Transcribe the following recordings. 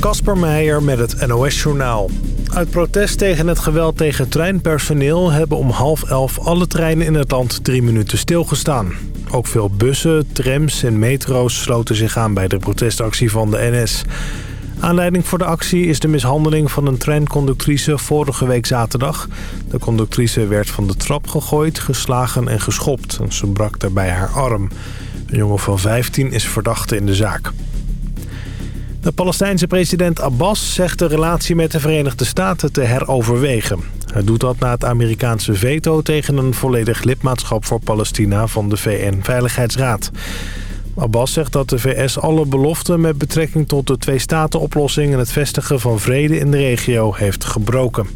Kasper Meijer met het NOS-journaal. Uit protest tegen het geweld tegen treinpersoneel... hebben om half elf alle treinen in het land drie minuten stilgestaan. Ook veel bussen, trams en metro's sloten zich aan bij de protestactie van de NS. Aanleiding voor de actie is de mishandeling van een treinconductrice vorige week zaterdag. De conductrice werd van de trap gegooid, geslagen en geschopt. En ze brak daarbij haar arm. Een jongen van 15 is verdachte in de zaak. De Palestijnse president Abbas zegt de relatie met de Verenigde Staten te heroverwegen. Hij doet dat na het Amerikaanse veto tegen een volledig lidmaatschap voor Palestina van de VN-veiligheidsraad. Abbas zegt dat de VS alle beloften met betrekking tot de twee-staten-oplossing... en het vestigen van vrede in de regio heeft gebroken.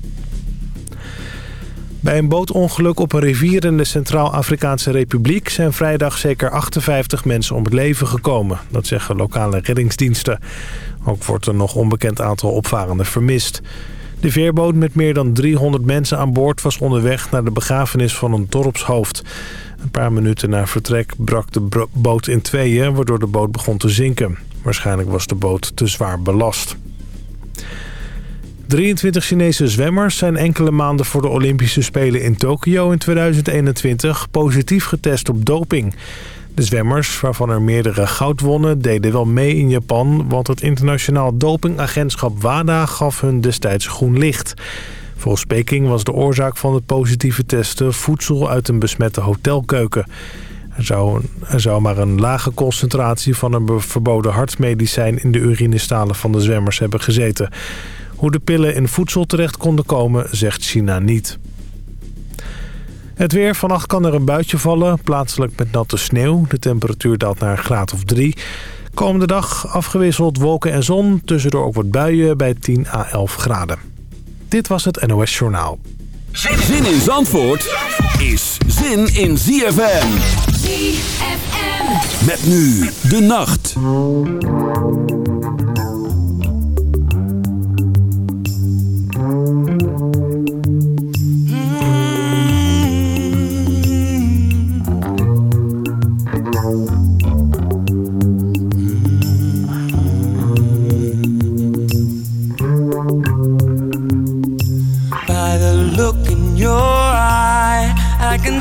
Bij een bootongeluk op een rivier in de Centraal-Afrikaanse Republiek... zijn vrijdag zeker 58 mensen om het leven gekomen. Dat zeggen lokale reddingsdiensten. Ook wordt een nog onbekend aantal opvarenden vermist. De veerboot met meer dan 300 mensen aan boord was onderweg... naar de begrafenis van een dorpshoofd. Een paar minuten na vertrek brak de boot in tweeën... waardoor de boot begon te zinken. Waarschijnlijk was de boot te zwaar belast. 23 Chinese zwemmers zijn enkele maanden voor de Olympische Spelen in Tokio in 2021 positief getest op doping. De zwemmers, waarvan er meerdere goud wonnen, deden wel mee in Japan... want het internationaal dopingagentschap WADA gaf hun destijds groen licht. Volgens Peking was de oorzaak van het positieve testen voedsel uit een besmette hotelkeuken. Er zou, er zou maar een lage concentratie van een verboden hartmedicijn in de urinestalen van de zwemmers hebben gezeten... Hoe de pillen in voedsel terecht konden komen, zegt China niet. Het weer. Vannacht kan er een buitje vallen. Plaatselijk met natte sneeuw. De temperatuur daalt naar een graad of 3. Komende dag afgewisseld wolken en zon. Tussendoor ook wat buien bij 10 à 11 graden. Dit was het NOS Journaal. Zin in Zandvoort is zin in ZFM. ZFM. Met nu de nacht. Hmm.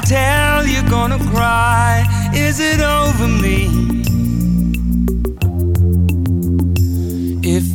tell you're gonna cry. Is it over me?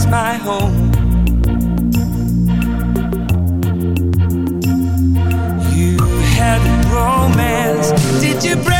That's my home. You had romance, did you break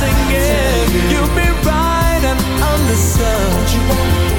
singing. You'll be riding on the sun.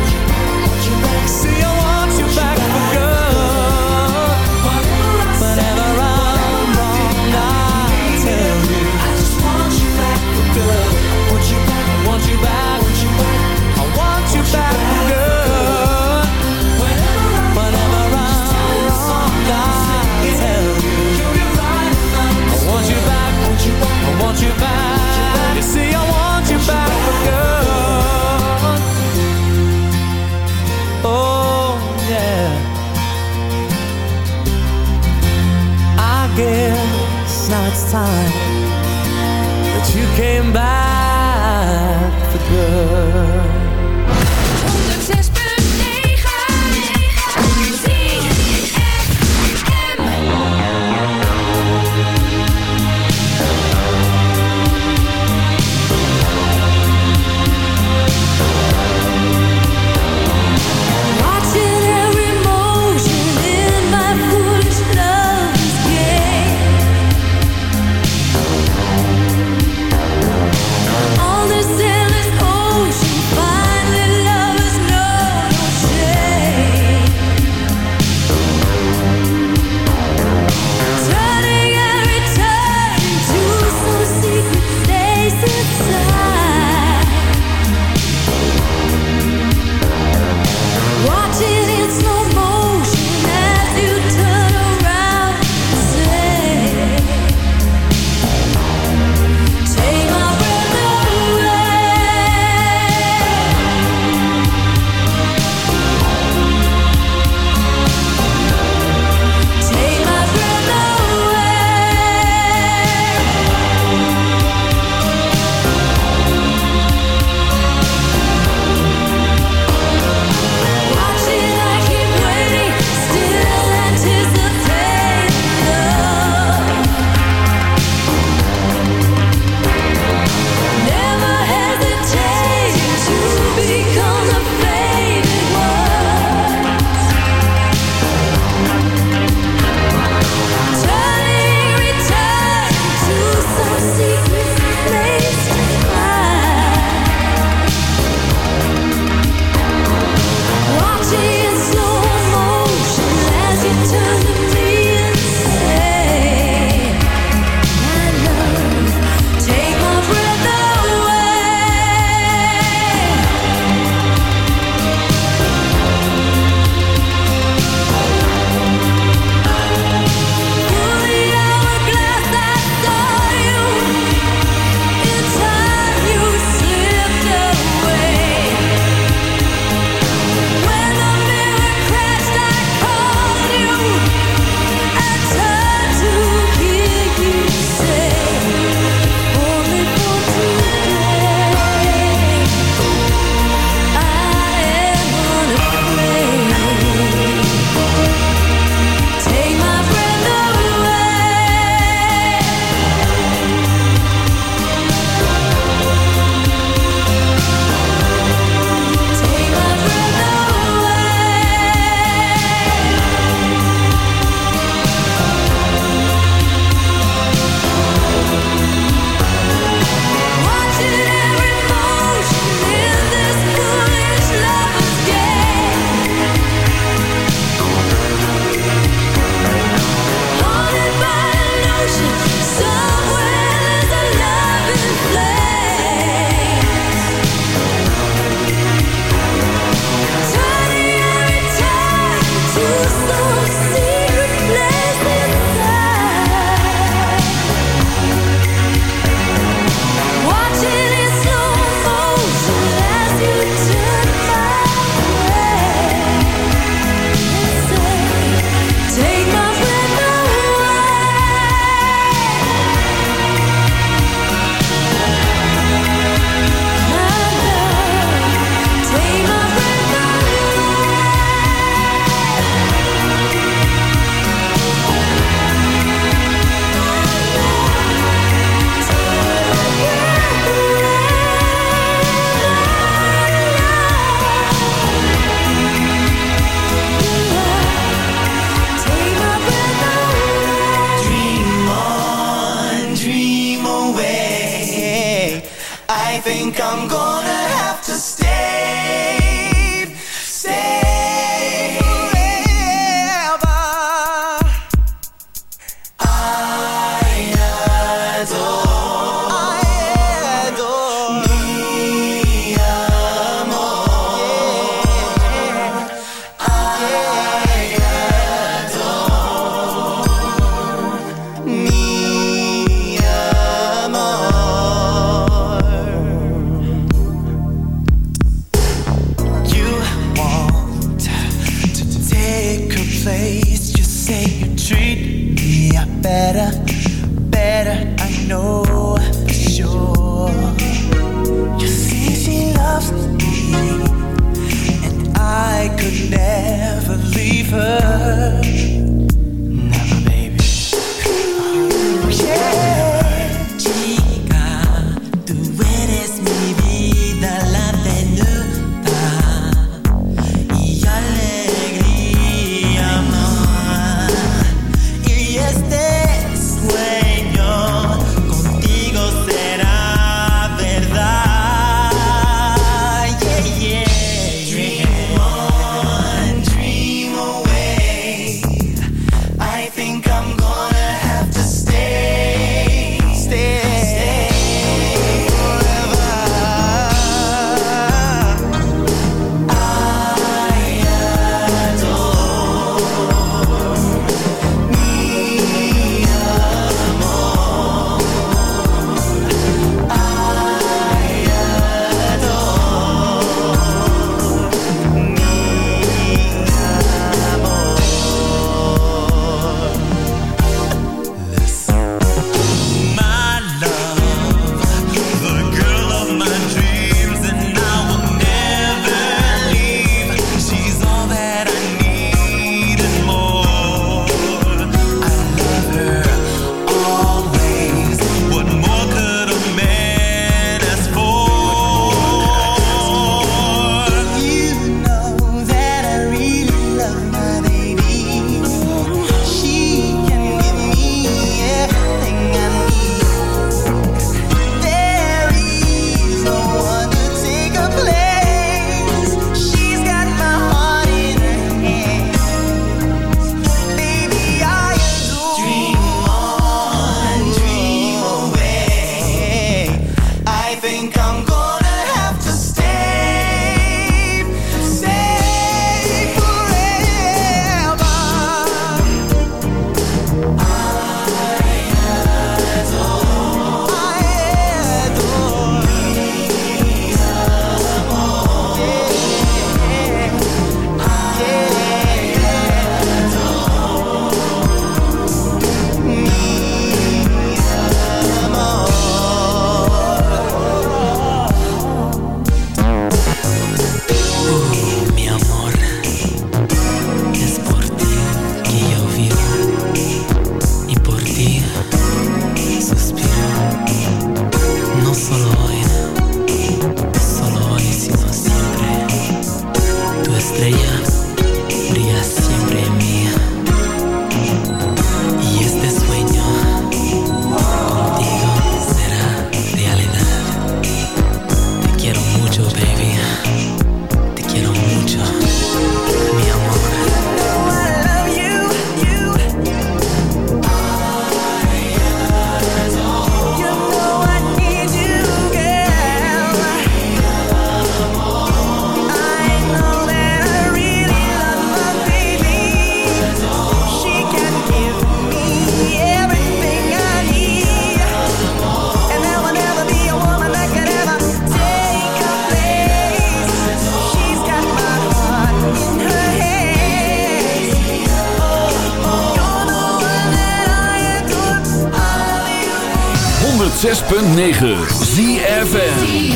106.9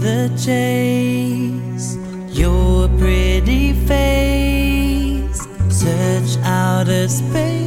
the chase. Your pretty face. Search out a space.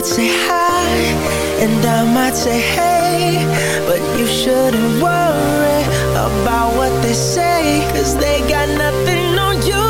Might say hi and I might say hey But you shouldn't worry about what they say Cause they got nothing on you,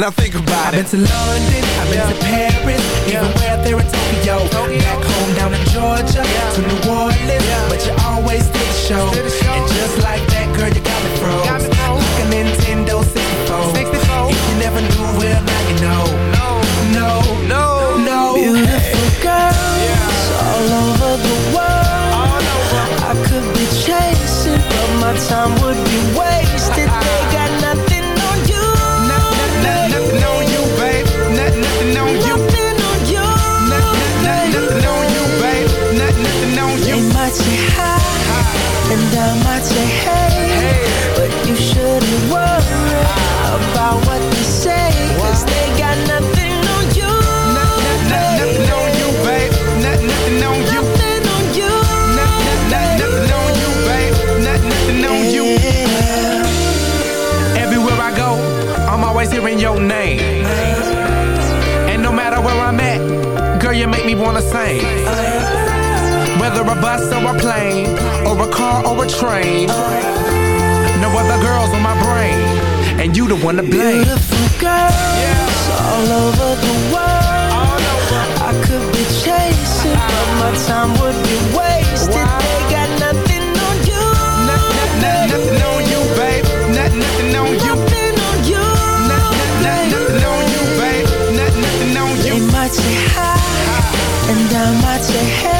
Now think about I've it. I've been to London, I've been yeah. to Paris, yeah. even where there in Tokyo. Tokyo. Back home down in Georgia, yeah. to New Orleans, but you always did the show. And just like that, girl, you got me froze. Got me froze. Like a Nintendo 64. 64. If you never knew, well now you know. No, no, no, no. Beautiful girls all over the world. All over. I could be chasing, but my time would be wasted. Might say hey, but you shouldn't worry about what they say, cause they got nothing on you. Nothing on you, babe. Nothing, nothing on you. Nothing on you. Nothing on you, babe. Nothing on you. Everywhere I go, I'm always hearing your name. And no matter where I'm at, girl, you make me wanna sing. Whether a bus or a plane, or a car or a train. No other girls on my brain, and you the one to blame. Beautiful girls yeah. all over the world. Over. I could be chasing, but my time would be wasted. Wow. They got nothing on you. Nothing, nothing, nothing on you, babe. Nothing, nothing on you. Nothing on you. Nothing, nothing on you, babe. Nothing, nothing on you. They might say hi. and I might say hey.